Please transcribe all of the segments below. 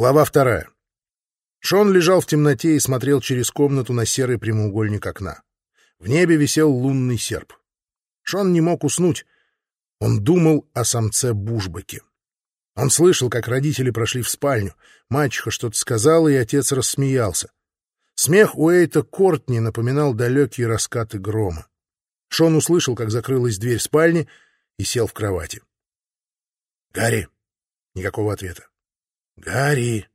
Глава вторая. Шон лежал в темноте и смотрел через комнату на серый прямоугольник окна. В небе висел лунный серп. Шон не мог уснуть. Он думал о самце Бужбаке. Он слышал, как родители прошли в спальню. Мачеха что-то сказала, и отец рассмеялся. Смех Уэйта Кортни напоминал далекие раскаты грома. Шон услышал, как закрылась дверь спальни, и сел в кровати. «Гарри!» Никакого ответа. «Гарри!»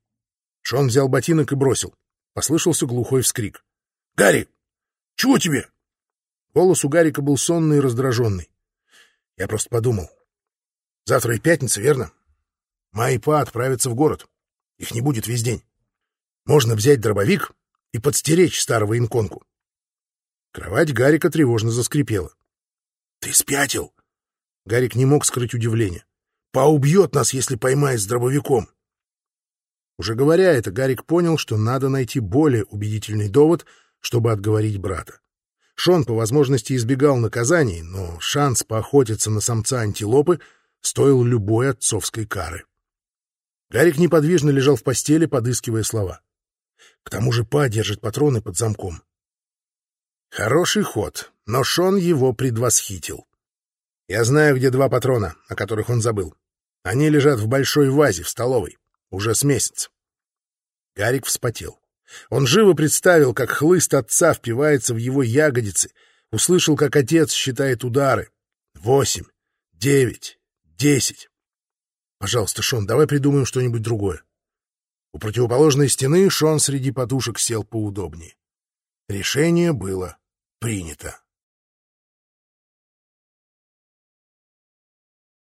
Шон взял ботинок и бросил. Послышался глухой вскрик. «Гарри! Чего тебе?» Голос у Гарика был сонный и раздраженный. Я просто подумал. Завтра и пятница, верно? Ма и Па отправятся в город. Их не будет весь день. Можно взять дробовик и подстеречь старого инконку. Кровать Гарика тревожно заскрипела. — Ты спятил? Гарик не мог скрыть удивление. — Па убьет нас, если поймает с дробовиком. Уже говоря это, Гарик понял, что надо найти более убедительный довод, чтобы отговорить брата. Шон по возможности избегал наказаний, но шанс поохотиться на самца антилопы стоил любой отцовской кары. Гарик неподвижно лежал в постели, подыскивая слова. К тому же Па держит патроны под замком. Хороший ход, но Шон его предвосхитил. Я знаю, где два патрона, о которых он забыл. Они лежат в большой вазе в столовой. Уже с месяц. Гарик вспотел. Он живо представил, как хлыст отца впивается в его ягодицы, услышал, как отец считает удары. Восемь, девять, десять. Пожалуйста, Шон, давай придумаем что-нибудь другое. У противоположной стены Шон среди подушек сел поудобнее. Решение было принято.